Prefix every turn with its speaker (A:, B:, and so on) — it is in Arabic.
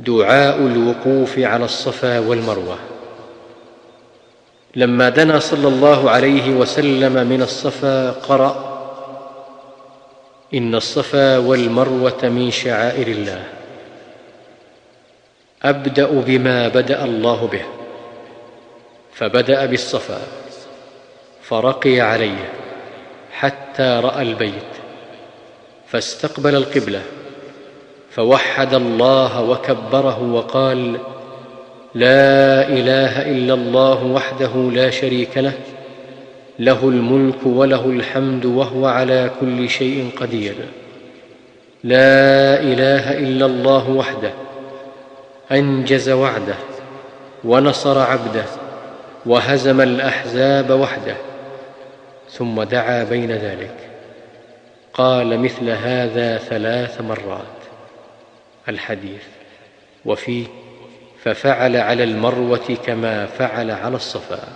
A: دعاء الوقوف على الصفا والمروة. لما دنا صلى الله عليه وسلم من الصفا قرأ إن الصفا والمروة من شعائر الله. أبدأ بما بدأ الله به. فبدأ بالصفا. فرقي عليه حتى رأى البيت. فاستقبل القبلة. فوحد الله وكبره وقال لا إله إلا الله وحده لا شريك له له الملك وله الحمد وهو على كل شيء قدير. لا إله إلا الله وحده أنجز وعده ونصر عبده وهزم الأحزاب وحده ثم دعا بين ذلك. قال مثل هذا ثلاث مرات. الحديث. وفيه ففعل على المروة كما فعل على الصفا.